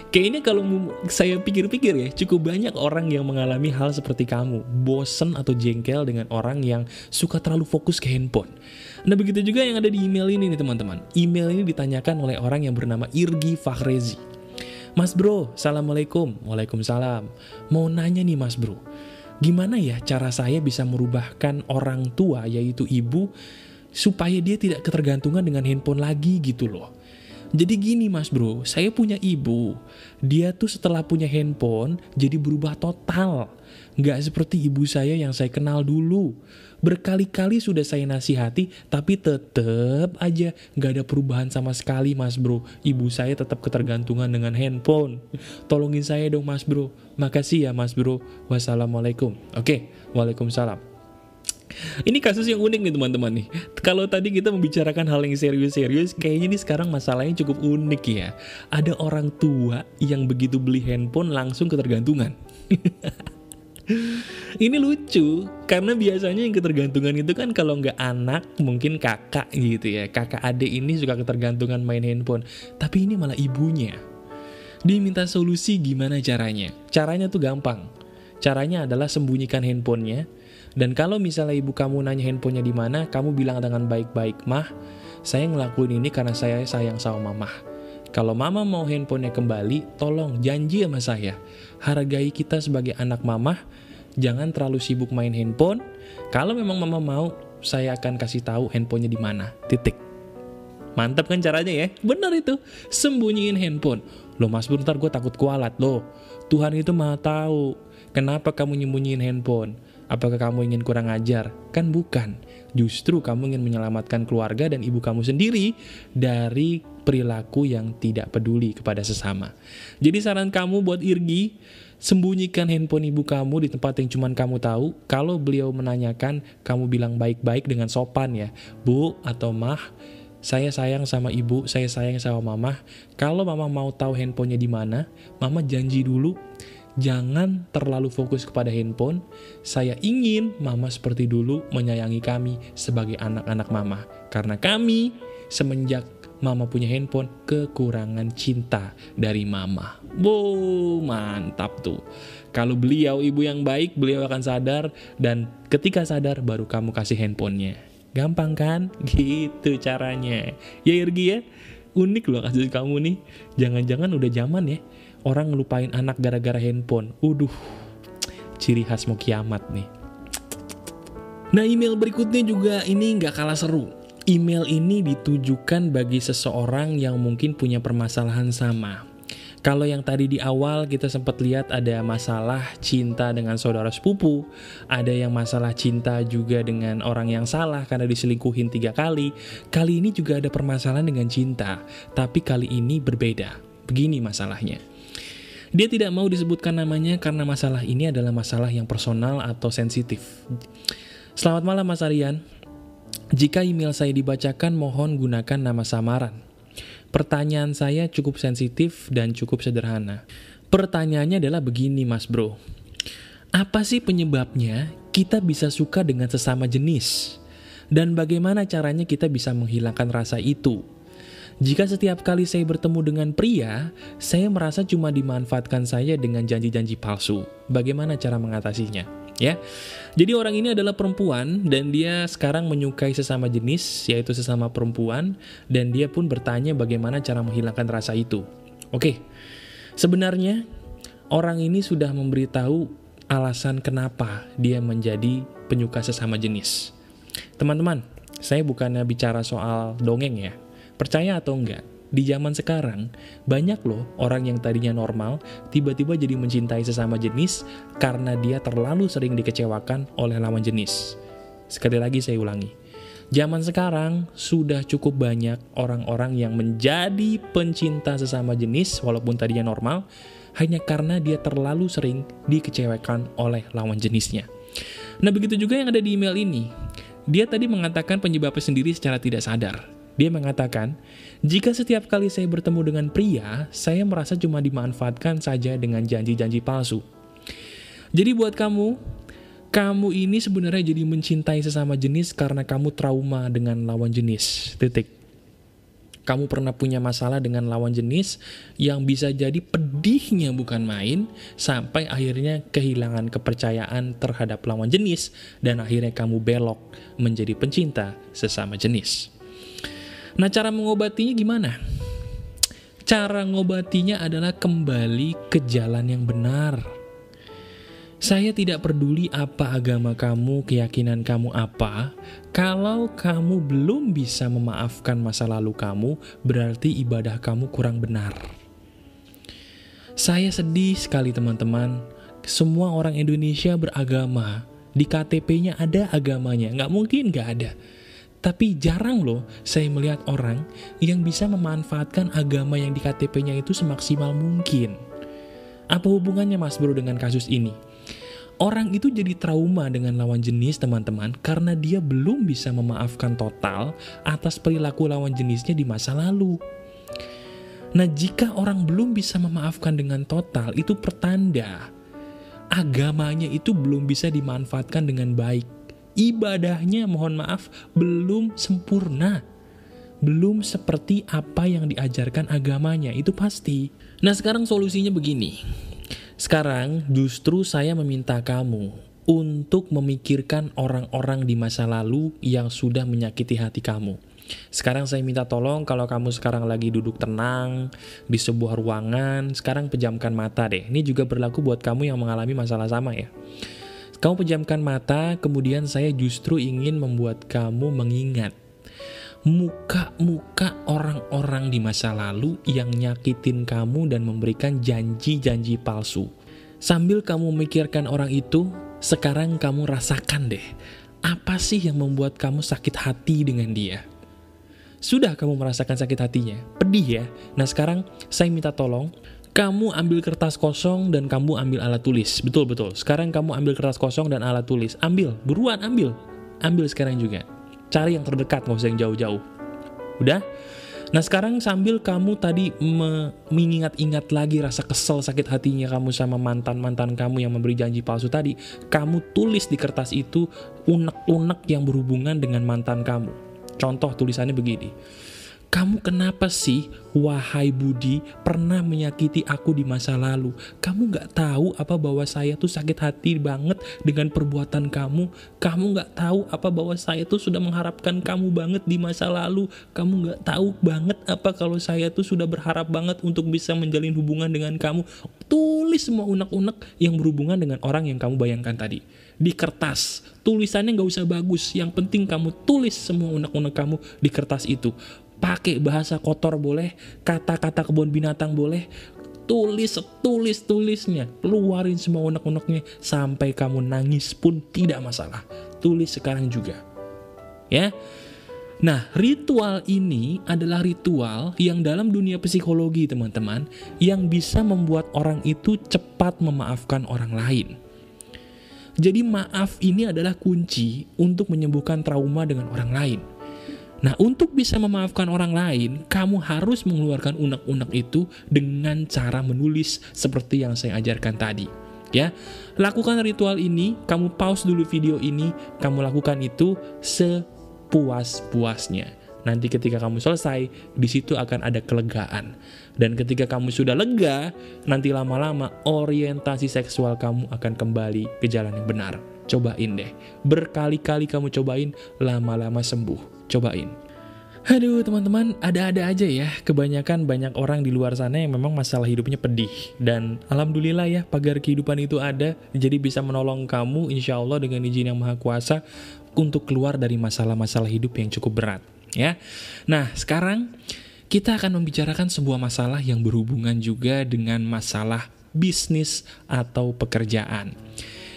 S1: Kayaknya kalau saya pikir-pikir ya, cukup banyak orang yang mengalami hal seperti kamu. Bosen atau jengkel dengan orang yang suka terlalu fokus ke handphone. Nah begitu juga yang ada di email ini nih teman-teman. Email ini ditanyakan oleh orang yang bernama Irgi Fahrezi. Mas bro, Assalamualaikum. Waalaikumsalam. Mau nanya nih mas bro. Gimana ya cara saya bisa merubahkan orang tua yaitu ibu Supaya dia tidak ketergantungan dengan handphone lagi gitu loh? Jadi gini mas bro, saya punya ibu. Dia tuh setelah punya handphone jadi berubah total Gak seperti ibu saya yang saya kenal dulu Berkali-kali sudah saya nasihati, tapi tetap aja gak ada perubahan sama sekali mas bro. Ibu saya tetap ketergantungan dengan handphone. Tolongin saya dong mas bro. Makasih ya mas bro. Wassalamualaikum. Oke, waalaikumsalam. Ini kasus yang unik nih teman-teman nih. Kalau tadi kita membicarakan hal yang serius-serius, kayaknya ini sekarang masalahnya cukup unik ya. Ada orang tua yang begitu beli handphone langsung ketergantungan. Ini lucu, karena biasanya yang ketergantungan itu kan kalau nggak anak, mungkin kakak gitu ya. Kakak adik ini suka ketergantungan main handphone. Tapi ini malah ibunya. Dia minta solusi gimana caranya. Caranya tuh gampang. Caranya adalah sembunyikan handphonenya. Dan kalau misalnya ibu kamu nanya handphonenya di mana, kamu bilang dengan baik-baik, mah, saya ngelakuin ini karena saya sayang sama mama. Kalau mama mau handphonenya kembali, tolong janji sama saya. Hargai kita sebagai anak mama, jangan terlalu sibuk main handphone. Kalau memang mama mau, saya akan kasih tahu handphonenya di mana. Titik. Mantap kan caranya ya? Benar itu. Sembunyiin handphone. Loh mas Bro, ntar gue takut kualat loh. Tuhan itu maha tahu. Kenapa kamu nyembunyiin handphone? Apakah kamu ingin kurang ajar? Kan bukan. Justru kamu ingin menyelamatkan keluarga dan ibu kamu sendiri dari perilaku yang tidak peduli kepada sesama. Jadi saran kamu buat Irgi, Sembunyikan handphone ibu kamu di tempat yang cuma kamu tahu. Kalau beliau menanyakan, kamu bilang baik-baik dengan sopan ya. Bu atau mah, saya sayang sama ibu, saya sayang sama mama. Kalau mama mau tahu handphonenya di mana, mama janji dulu jangan terlalu fokus kepada handphone. Saya ingin mama seperti dulu menyayangi kami sebagai anak-anak mama. Karena kami semenjak mama punya handphone, kekurangan cinta dari mama. Wow, mantap tuh. Kalau beliau ibu yang baik, beliau akan sadar dan ketika sadar baru kamu kasih handphonenya. Gampang kan? Gitu caranya. Ya Irgi ya, unik loh kasus kamu nih. Jangan-jangan udah zaman ya, orang ngelupain anak gara-gara handphone. Uduh, ciri khas mau kiamat nih. Nah email berikutnya juga ini nggak kalah seru email ini ditujukan bagi seseorang yang mungkin punya permasalahan sama. Kalau yang tadi di awal kita sempat lihat ada masalah cinta dengan saudara sepupu, ada yang masalah cinta juga dengan orang yang salah karena diselingkuhin tiga kali. Kali ini juga ada permasalahan dengan cinta, tapi kali ini berbeda. Begini masalahnya. Dia tidak mau disebutkan namanya karena masalah ini adalah masalah yang personal atau sensitif. Selamat malam Mas Aryan. Jika email saya dibacakan, mohon gunakan nama samaran. Pertanyaan saya cukup sensitif dan cukup sederhana. Pertanyaannya adalah begini mas bro. Apa sih penyebabnya kita bisa suka dengan sesama jenis? Dan bagaimana caranya kita bisa menghilangkan rasa itu? Jika setiap kali saya bertemu dengan pria, saya merasa cuma dimanfaatkan saya dengan janji-janji palsu. Bagaimana cara mengatasinya? Ya. Jadi orang ini adalah perempuan dan dia sekarang menyukai sesama jenis yaitu sesama perempuan dan dia pun bertanya bagaimana cara menghilangkan rasa itu. Oke. Sebenarnya orang ini sudah memberitahu alasan kenapa dia menjadi penyuka sesama jenis. Teman-teman, saya bukannya bicara soal dongeng ya. Percaya atau enggak, di zaman sekarang, banyak loh orang yang tadinya normal, tiba-tiba jadi mencintai sesama jenis karena dia terlalu sering dikecewakan oleh lawan jenis. Sekali lagi saya ulangi, zaman sekarang sudah cukup banyak orang-orang yang menjadi pencinta sesama jenis walaupun tadinya normal, hanya karena dia terlalu sering dikecewakan oleh lawan jenisnya. Nah begitu juga yang ada di email ini, dia tadi mengatakan penyebabnya sendiri secara tidak sadar. Dia mengatakan, jika setiap kali saya bertemu dengan pria, saya merasa cuma dimanfaatkan saja dengan janji-janji palsu. Jadi buat kamu, kamu ini sebenarnya jadi mencintai sesama jenis karena kamu trauma dengan lawan jenis. Titik. Kamu pernah punya masalah dengan lawan jenis yang bisa jadi pedihnya bukan main, sampai akhirnya kehilangan kepercayaan terhadap lawan jenis, dan akhirnya kamu belok menjadi pencinta sesama jenis. Nah, cara mengobatinya gimana? Cara mengobatinya adalah kembali ke jalan yang benar. Saya tidak peduli apa agama kamu, keyakinan kamu apa. Kalau kamu belum bisa memaafkan masa lalu kamu, berarti ibadah kamu kurang benar. Saya sedih sekali teman-teman. Semua orang Indonesia beragama. Di KTP-nya ada agamanya. Nggak mungkin nggak ada. Tapi jarang loh saya melihat orang yang bisa memanfaatkan agama yang di KTP-nya itu semaksimal mungkin. Apa hubungannya mas bro dengan kasus ini? Orang itu jadi trauma dengan lawan jenis teman-teman karena dia belum bisa memaafkan total atas perilaku lawan jenisnya di masa lalu. Nah jika orang belum bisa memaafkan dengan total itu pertanda agamanya itu belum bisa dimanfaatkan dengan baik ibadahnya mohon maaf belum sempurna. Belum seperti apa yang diajarkan agamanya, itu pasti. Nah sekarang solusinya begini. Sekarang justru saya meminta kamu untuk memikirkan orang-orang di masa lalu yang sudah menyakiti hati kamu. Sekarang saya minta tolong kalau kamu sekarang lagi duduk tenang di sebuah ruangan, sekarang pejamkan mata deh. Ini juga berlaku buat kamu yang mengalami masalah sama ya. Kamu pejamkan mata, kemudian saya justru ingin membuat kamu mengingat muka-muka orang-orang di masa lalu yang nyakitin kamu dan memberikan janji-janji palsu. Sambil kamu memikirkan orang itu, sekarang kamu rasakan deh, apa sih yang membuat kamu sakit hati dengan dia? Sudah kamu merasakan sakit hatinya? Pedih ya? Nah sekarang saya minta tolong, kamu ambil kertas kosong dan kamu ambil alat tulis. Betul, betul. Sekarang kamu ambil kertas kosong dan alat tulis. Ambil, buruan ambil. Ambil sekarang juga. Cari yang terdekat, nggak usah yang jauh-jauh. Udah? Nah sekarang sambil kamu tadi mengingat-ingat lagi rasa kesel sakit hatinya kamu sama mantan-mantan kamu yang memberi janji palsu tadi, kamu tulis di kertas itu unek-unek yang berhubungan dengan mantan kamu. Contoh tulisannya begini. Kamu kenapa sih, wahai Budi, pernah menyakiti aku di masa lalu? Kamu gak tahu apa bahwa saya tuh sakit hati banget dengan perbuatan kamu? Kamu gak tahu apa bahwa saya tuh sudah mengharapkan kamu banget di masa lalu? Kamu gak tahu banget apa kalau saya tuh sudah berharap banget untuk bisa menjalin hubungan dengan kamu? Tulis semua unek-unek yang berhubungan dengan orang yang kamu bayangkan tadi. Di kertas, tulisannya gak usah bagus, yang penting kamu tulis semua unek-unek kamu di kertas itu pakai bahasa kotor boleh, kata-kata kebun binatang boleh, tulis tulis tulisnya. Keluarin semua unek-uneknya sampai kamu nangis pun tidak masalah. Tulis sekarang juga. Ya. Nah ritual ini adalah ritual yang dalam dunia psikologi teman-teman yang bisa membuat orang itu cepat memaafkan orang lain. Jadi maaf ini adalah kunci untuk menyembuhkan trauma dengan orang lain Nah, untuk bisa memaafkan orang lain, kamu harus mengeluarkan unek-unek itu dengan cara menulis seperti yang saya ajarkan tadi. Ya, lakukan ritual ini, kamu pause dulu video ini, kamu lakukan itu sepuas-puasnya. Nanti ketika kamu selesai, di situ akan ada kelegaan. Dan ketika kamu sudah lega, nanti lama-lama orientasi seksual kamu akan kembali ke jalan yang benar. Cobain deh. Berkali-kali kamu cobain, lama-lama sembuh. Cobain. Aduh teman-teman, ada-ada aja ya. Kebanyakan banyak orang di luar sana yang memang masalah hidupnya pedih. Dan Alhamdulillah ya, pagar kehidupan itu ada. Jadi bisa menolong kamu insya Allah dengan izin yang maha kuasa untuk keluar dari masalah-masalah hidup yang cukup berat. ya. Nah, sekarang kita akan membicarakan sebuah masalah yang berhubungan juga dengan masalah bisnis atau pekerjaan.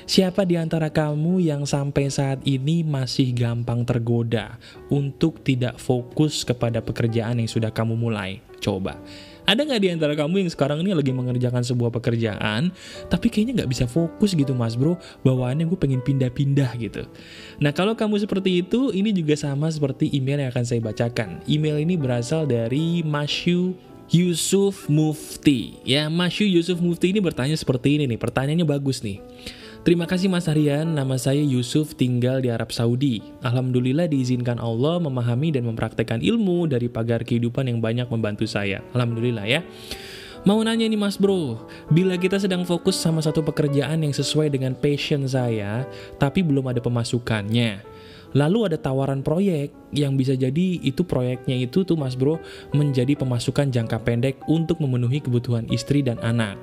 S1: Siapa di antara kamu yang sampai saat ini masih gampang tergoda untuk tidak fokus kepada pekerjaan yang sudah kamu mulai? Coba. Ada nggak di antara kamu yang sekarang ini lagi mengerjakan sebuah pekerjaan, tapi kayaknya nggak bisa fokus gitu mas bro, bawaannya gue pengen pindah-pindah gitu. Nah kalau kamu seperti itu, ini juga sama seperti email yang akan saya bacakan. Email ini berasal dari Masyu Yusuf Mufti. Ya, Masyu Yusuf Mufti ini bertanya seperti ini nih, pertanyaannya bagus nih. Terima kasih Mas Harian, nama saya Yusuf tinggal di Arab Saudi. Alhamdulillah diizinkan Allah memahami dan mempraktekkan ilmu dari pagar kehidupan yang banyak membantu saya. Alhamdulillah ya. Mau nanya nih mas bro, bila kita sedang fokus sama satu pekerjaan yang sesuai dengan passion saya, tapi belum ada pemasukannya, Lalu ada tawaran proyek yang bisa jadi itu proyeknya itu tuh mas bro menjadi pemasukan jangka pendek untuk memenuhi kebutuhan istri dan anak.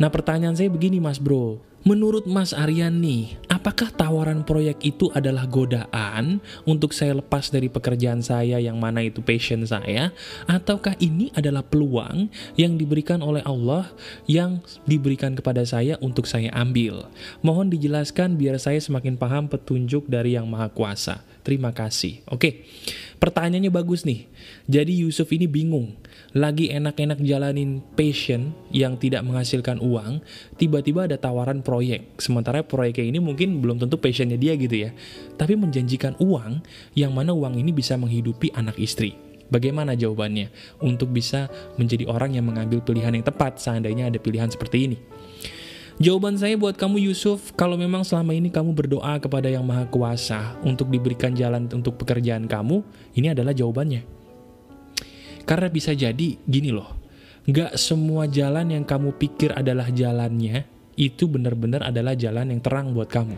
S1: Nah pertanyaan saya begini mas bro, menurut mas Aryan nih, apakah tawaran proyek itu adalah godaan untuk saya lepas dari pekerjaan saya yang mana itu passion saya? Ataukah ini adalah peluang yang diberikan oleh Allah yang diberikan kepada saya untuk saya ambil? Mohon dijelaskan biar saya semakin paham petunjuk dari yang maha kuasa. Terima kasih. Oke, pertanyaannya bagus nih. Jadi Yusuf ini bingung lagi enak-enak jalanin passion yang tidak menghasilkan uang, tiba-tiba ada tawaran proyek. Sementara proyeknya ini mungkin belum tentu passionnya dia gitu ya. Tapi menjanjikan uang, yang mana uang ini bisa menghidupi anak istri. Bagaimana jawabannya? Untuk bisa menjadi orang yang mengambil pilihan yang tepat seandainya ada pilihan seperti ini. Jawaban saya buat kamu Yusuf, kalau memang selama ini kamu berdoa kepada Yang Maha Kuasa untuk diberikan jalan untuk pekerjaan kamu, ini adalah jawabannya. Karena bisa jadi gini loh, gak semua jalan yang kamu pikir adalah jalannya, itu benar-benar adalah jalan yang terang buat kamu.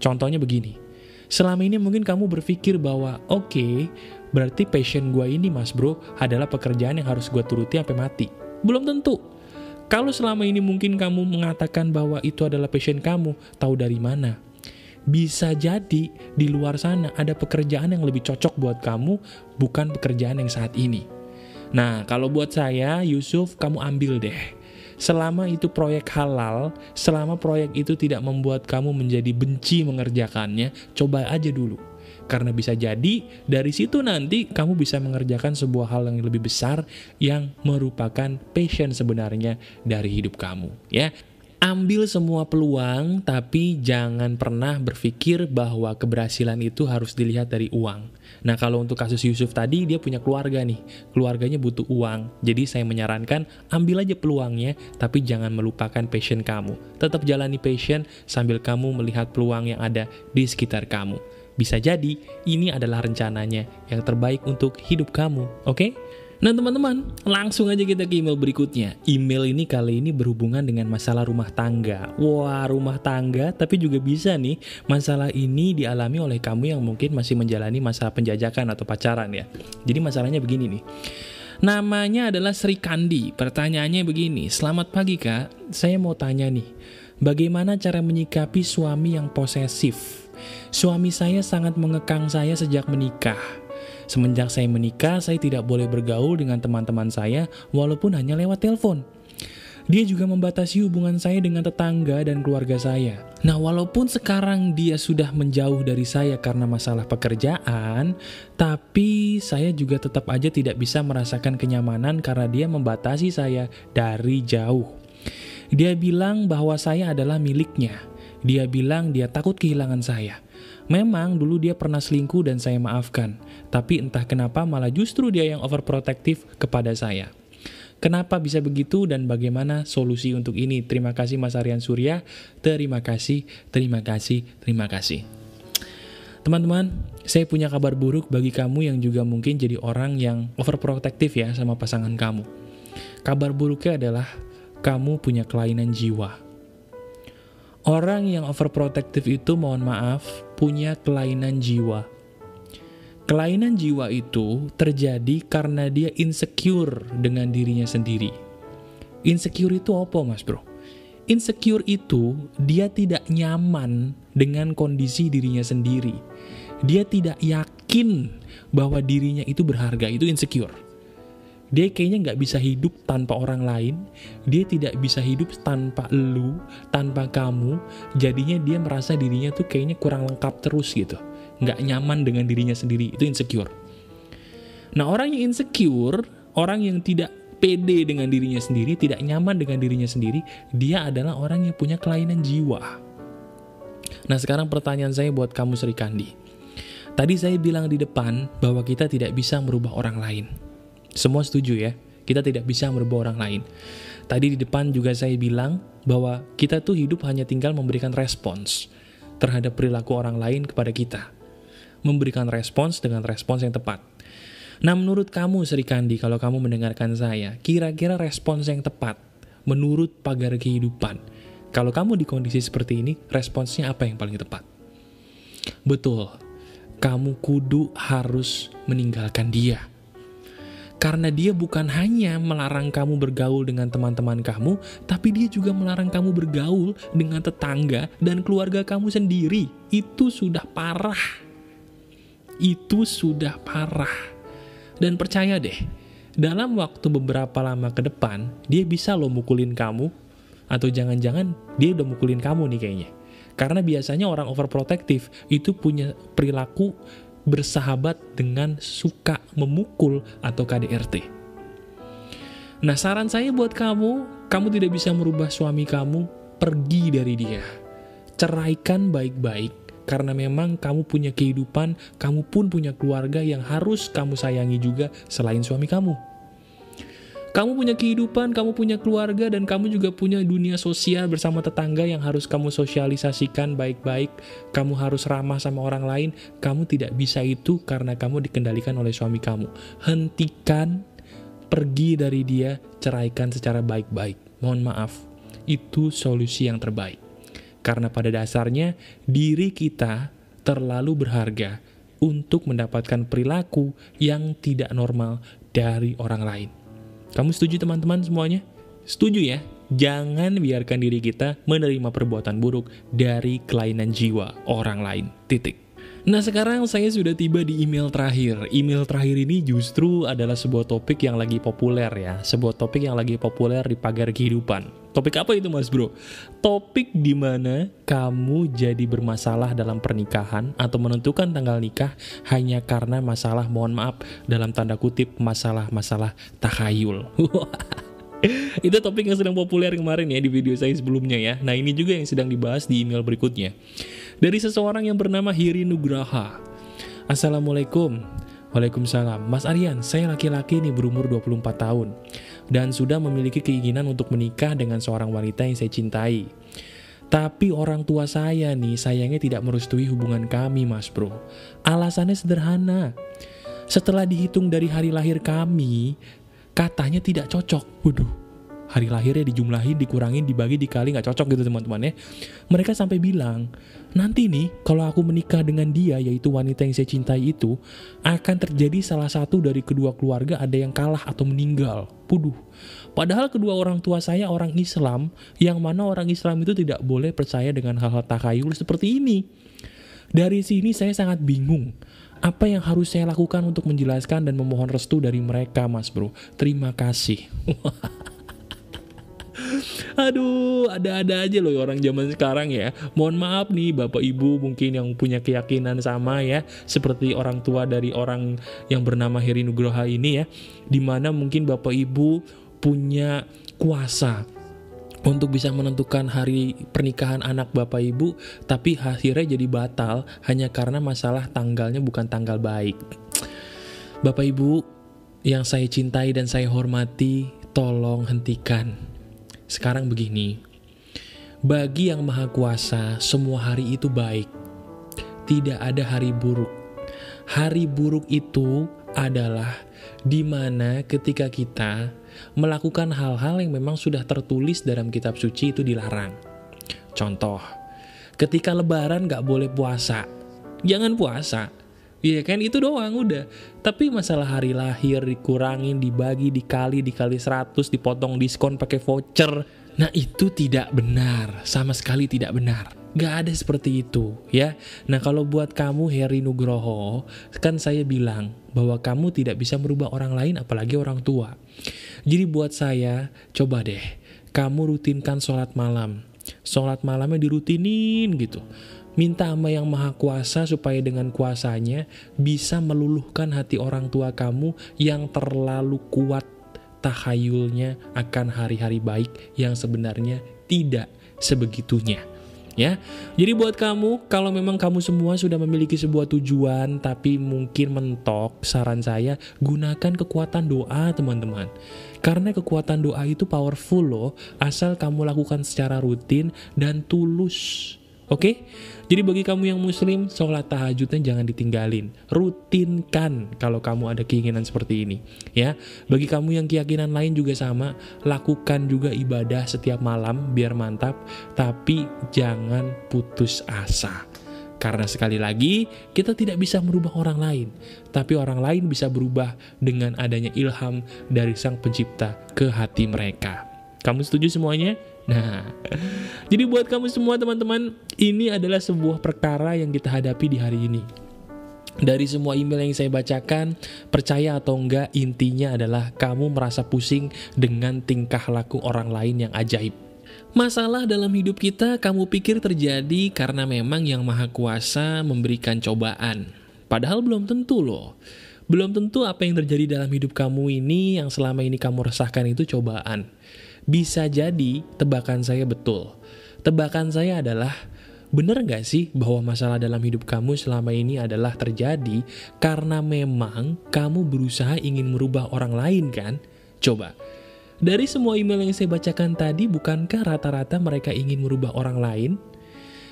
S1: Contohnya begini, selama ini mungkin kamu berpikir bahwa oke, okay, berarti passion gue ini mas bro adalah pekerjaan yang harus gue turuti sampai mati. Belum tentu. Kalau selama ini mungkin kamu mengatakan bahwa itu adalah passion kamu, tahu dari mana? Bisa jadi di luar sana ada pekerjaan yang lebih cocok buat kamu, bukan pekerjaan yang saat ini. Nah, kalau buat saya, Yusuf, kamu ambil deh. Selama itu proyek halal, selama proyek itu tidak membuat kamu menjadi benci mengerjakannya, coba aja dulu. Karena bisa jadi dari situ nanti kamu bisa mengerjakan sebuah hal yang lebih besar yang merupakan passion sebenarnya dari hidup kamu, ya. Ambil semua peluang, tapi jangan pernah berpikir bahwa keberhasilan itu harus dilihat dari uang. Nah, kalau untuk kasus Yusuf tadi, dia punya keluarga nih. Keluarganya butuh uang. Jadi saya menyarankan, ambil aja peluangnya, tapi jangan melupakan passion kamu. Tetap jalani passion sambil kamu melihat peluang yang ada di sekitar kamu. Bisa jadi, ini adalah rencananya yang terbaik untuk hidup kamu, oke? Okay? Nah teman-teman, langsung aja kita ke email berikutnya. Email ini kali ini berhubungan dengan masalah rumah tangga. Wah, rumah tangga, tapi juga bisa nih, masalah ini dialami oleh kamu yang mungkin masih menjalani masa penjajakan atau pacaran ya. Jadi masalahnya begini nih. Namanya adalah Sri Kandi. Pertanyaannya begini, selamat pagi kak, saya mau tanya nih, bagaimana cara menyikapi suami yang posesif? Suami saya sangat mengekang saya sejak menikah Semenjak saya menikah, saya tidak boleh bergaul dengan teman-teman saya walaupun hanya lewat telepon. Dia juga membatasi hubungan saya dengan tetangga dan keluarga saya. Nah, walaupun sekarang dia sudah menjauh dari saya karena masalah pekerjaan, tapi saya juga tetap aja tidak bisa merasakan kenyamanan karena dia membatasi saya dari jauh. Dia bilang bahwa saya adalah miliknya. Dia bilang dia takut kehilangan saya. Memang dulu dia pernah selingkuh dan saya maafkan, tapi entah kenapa malah justru dia yang overprotective kepada saya. Kenapa bisa begitu dan bagaimana solusi untuk ini? Terima kasih Mas Aryan Surya, terima kasih, terima kasih, terima kasih. Teman-teman, saya punya kabar buruk bagi kamu yang juga mungkin jadi orang yang overprotective ya sama pasangan kamu. Kabar buruknya adalah kamu punya kelainan jiwa. Orang yang overprotective itu mohon maaf punya kelainan jiwa. Kelainan jiwa itu terjadi karena dia insecure dengan dirinya sendiri. Insecure itu apa mas bro? Insecure itu dia tidak nyaman dengan kondisi dirinya sendiri. Dia tidak yakin bahwa dirinya itu berharga, itu insecure. Dia kayaknya nggak bisa hidup tanpa orang lain, dia tidak bisa hidup tanpa lu, tanpa kamu, jadinya dia merasa dirinya tuh kayaknya kurang lengkap terus gitu. Nggak nyaman dengan dirinya sendiri, itu insecure. Nah orang yang insecure, orang yang tidak pede dengan dirinya sendiri, tidak nyaman dengan dirinya sendiri, dia adalah orang yang punya kelainan jiwa. Nah sekarang pertanyaan saya buat kamu Sri Kandi. Tadi saya bilang di depan bahwa kita tidak bisa merubah orang lain. Semua setuju ya, kita tidak bisa merubah orang lain. Tadi di depan juga saya bilang bahwa kita tuh hidup hanya tinggal memberikan respons terhadap perilaku orang lain kepada kita. Memberikan respons dengan respons yang tepat. Nah menurut kamu Sri Kandi kalau kamu mendengarkan saya, kira-kira respons yang tepat menurut pagar kehidupan. Kalau kamu di kondisi seperti ini, responsnya apa yang paling tepat? Betul, kamu kudu harus meninggalkan dia. Karena dia bukan hanya melarang kamu bergaul dengan teman-teman kamu, tapi dia juga melarang kamu bergaul dengan tetangga dan keluarga kamu sendiri. Itu sudah parah. Itu sudah parah. Dan percaya deh, dalam waktu beberapa lama ke depan, dia bisa lo mukulin kamu, atau jangan-jangan dia udah mukulin kamu nih kayaknya. Karena biasanya orang overprotective itu punya perilaku bersahabat dengan suka memukul atau KDRT. Nah saran saya buat kamu, kamu tidak bisa merubah suami kamu, pergi dari dia. Ceraikan baik-baik, karena memang kamu punya kehidupan, kamu pun punya keluarga yang harus kamu sayangi juga selain suami kamu. Kamu punya kehidupan, kamu punya keluarga, dan kamu juga punya dunia sosial bersama tetangga yang harus kamu sosialisasikan baik-baik. Kamu harus ramah sama orang lain. Kamu tidak bisa itu karena kamu dikendalikan oleh suami kamu. Hentikan, pergi dari dia, ceraikan secara baik-baik. Mohon maaf, itu solusi yang terbaik. Karena pada dasarnya diri kita terlalu berharga untuk mendapatkan perilaku yang tidak normal dari orang lain. Kamu setuju teman-teman semuanya? Setuju ya? Jangan biarkan diri kita menerima perbuatan buruk dari kelainan jiwa orang lain. Titik. Nah sekarang saya sudah tiba di email terakhir Email terakhir ini justru adalah sebuah topik yang lagi populer ya Sebuah topik yang lagi populer di pagar kehidupan Topik apa itu mas bro? Topik di mana kamu jadi bermasalah dalam pernikahan Atau menentukan tanggal nikah hanya karena masalah mohon maaf Dalam tanda kutip masalah-masalah takhayul itu topik yang sedang populer kemarin ya di video saya sebelumnya ya. Nah ini juga yang sedang dibahas di email berikutnya. Dari seseorang yang bernama Hiri Nugraha. Assalamualaikum. Waalaikumsalam. Mas Aryan, saya laki-laki nih berumur 24 tahun. Dan sudah memiliki keinginan untuk menikah dengan seorang wanita yang saya cintai. Tapi orang tua saya nih sayangnya tidak merestui hubungan kami mas bro. Alasannya sederhana. Setelah dihitung dari hari lahir kami, katanya tidak cocok. Waduh, hari lahirnya dijumlahin, dikurangin, dibagi, dikali, nggak cocok gitu teman-teman ya. Mereka sampai bilang, nanti nih kalau aku menikah dengan dia, yaitu wanita yang saya cintai itu, akan terjadi salah satu dari kedua keluarga ada yang kalah atau meninggal. Puduh. Padahal kedua orang tua saya orang Islam, yang mana orang Islam itu tidak boleh percaya dengan hal-hal takayul seperti ini. Dari sini saya sangat bingung. Apa yang harus saya lakukan untuk menjelaskan dan memohon restu dari mereka, Mas Bro? Terima kasih. Aduh, ada-ada aja loh orang zaman sekarang ya. Mohon maaf nih Bapak Ibu mungkin yang punya keyakinan sama ya, seperti orang tua dari orang yang bernama Heri Nugroha ini ya, di mana mungkin Bapak Ibu punya kuasa untuk bisa menentukan hari pernikahan anak bapak ibu, tapi akhirnya jadi batal hanya karena masalah tanggalnya bukan tanggal baik. Bapak ibu yang saya cintai dan saya hormati, tolong hentikan sekarang begini, bagi yang maha kuasa, semua hari itu baik. tidak ada hari buruk. Hari buruk itu adalah di mana ketika kita melakukan hal-hal yang memang sudah tertulis dalam kitab suci itu dilarang. Contoh, ketika lebaran gak boleh puasa, jangan puasa. Iya kan itu doang udah. Tapi masalah hari lahir dikurangin, dibagi, dikali, dikali 100, dipotong diskon pakai voucher. Nah itu tidak benar, sama sekali tidak benar. Gak ada seperti itu ya. Nah kalau buat kamu Heri Nugroho, kan saya bilang bahwa kamu tidak bisa merubah orang lain apalagi orang tua. Jadi buat saya, coba deh, kamu rutinkan sholat malam. Sholat malamnya dirutinin gitu Minta sama yang maha kuasa supaya dengan kuasanya bisa meluluhkan hati orang tua kamu yang terlalu kuat tahayulnya akan hari-hari baik yang sebenarnya tidak sebegitunya. Ya, jadi buat kamu, kalau memang kamu semua sudah memiliki sebuah tujuan, tapi mungkin mentok, saran saya gunakan kekuatan doa, teman-teman. Karena kekuatan doa itu powerful loh, asal kamu lakukan secara rutin dan tulus. Oke? Jadi bagi kamu yang muslim, sholat tahajudnya jangan ditinggalin. Rutinkan kalau kamu ada keinginan seperti ini. Ya, Bagi kamu yang keyakinan lain juga sama, lakukan juga ibadah setiap malam biar mantap. Tapi jangan putus asa. Karena sekali lagi, kita tidak bisa merubah orang lain, tapi orang lain bisa berubah dengan adanya ilham dari Sang Pencipta ke hati mereka. Kamu setuju semuanya? Nah, jadi buat kamu semua teman-teman, ini adalah sebuah perkara yang kita hadapi di hari ini. Dari semua email yang saya bacakan, percaya atau enggak, intinya adalah kamu merasa pusing dengan tingkah laku orang lain yang ajaib. Masalah dalam hidup kita kamu pikir terjadi karena memang yang maha kuasa memberikan cobaan. Padahal belum tentu loh. Belum tentu apa yang terjadi dalam hidup kamu ini yang selama ini kamu resahkan itu cobaan. Bisa jadi tebakan saya betul. Tebakan saya adalah, benar nggak sih bahwa masalah dalam hidup kamu selama ini adalah terjadi karena memang kamu berusaha ingin merubah orang lain kan? Coba, dari semua email yang saya bacakan tadi, bukankah rata-rata mereka ingin merubah orang lain?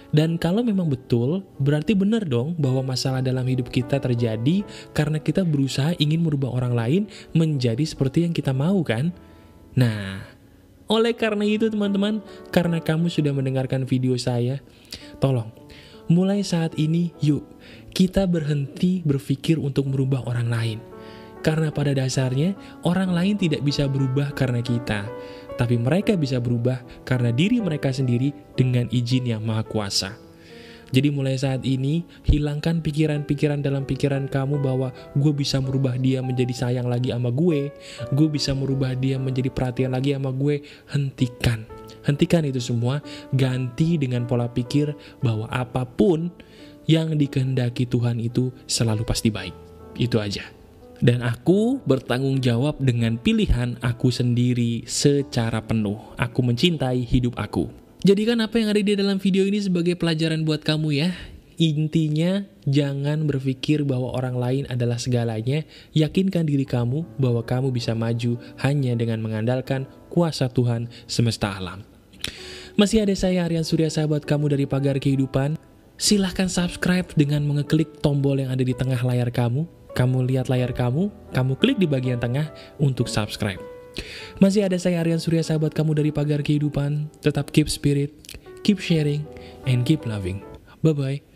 S1: Dan kalau memang betul, berarti benar dong bahwa masalah dalam hidup kita terjadi karena kita berusaha ingin merubah orang lain menjadi seperti yang kita mau kan? Nah, oleh karena itu teman-teman, karena kamu sudah mendengarkan video saya, tolong, mulai saat ini yuk, kita berhenti berpikir untuk merubah orang lain. Karena pada dasarnya, orang lain tidak bisa berubah karena kita. Tapi mereka bisa berubah karena diri mereka sendiri dengan izin yang maha kuasa. Jadi mulai saat ini, hilangkan pikiran-pikiran dalam pikiran kamu bahwa gue bisa merubah dia menjadi sayang lagi sama gue, gue bisa merubah dia menjadi perhatian lagi sama gue, hentikan. Hentikan itu semua, ganti dengan pola pikir bahwa apa pun yang dikehendaki Tuhan itu selalu pasti baik. Itu aja. Dan aku bertanggung jawab dengan pilihan aku sendiri secara penuh. Aku mencintai hidup aku. Jadikan apa yang ada di dalam video ini sebagai pelajaran buat kamu ya. Intinya, jangan berpikir bahwa orang lain adalah segalanya. Yakinkan diri kamu bahwa kamu bisa maju hanya dengan mengandalkan kuasa Tuhan semesta alam. Masih ada saya Aryan Surya sahabat kamu dari Pagar Kehidupan. Silahkan subscribe dengan mengeklik tombol yang ada di tengah layar kamu. Kamu lihat layar kamu, kamu klik di bagian tengah untuk subscribe. Masih ada saya Aryan Surya sahabat kamu dari Pagar Kehidupan. Tetap keep spirit, keep sharing, and keep loving. Bye-bye.